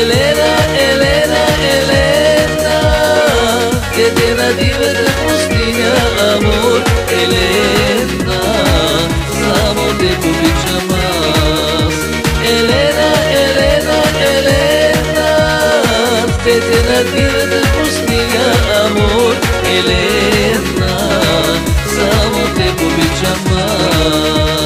Елена, Елена, Елена Къде на дивата пустиня, амор, Елена Само те обичам аз. Елена, Елена, Елена Къде на дивата пустиня, амор, Елена Само те обичам аз.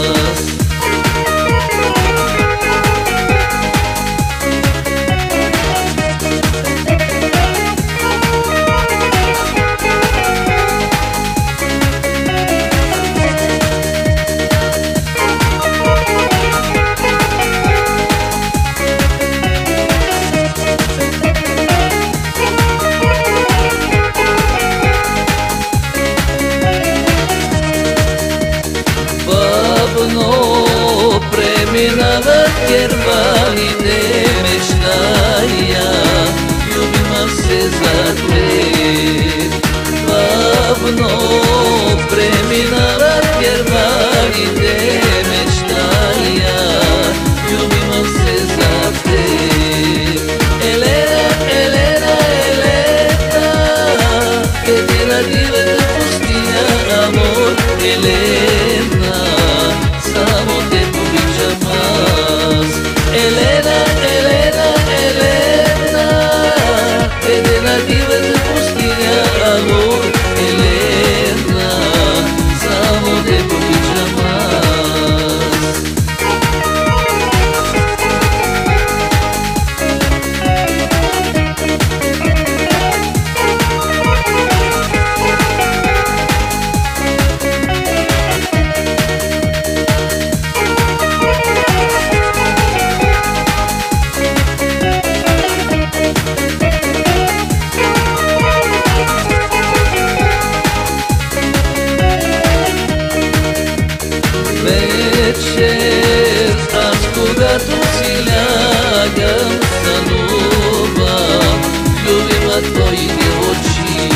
čista ljubav Ljubila tvojih oči.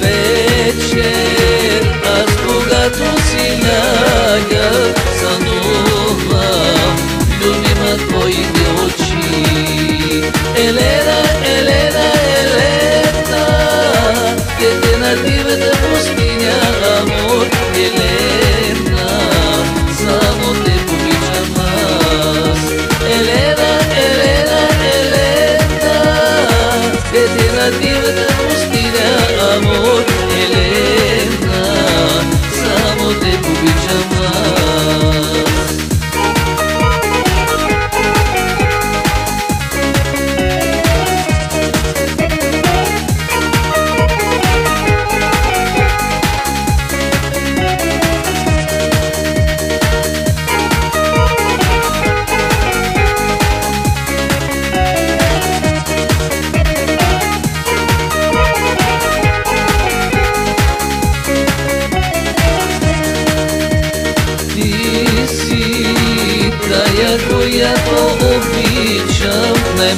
Večer, a zboga tu si nagaz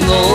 も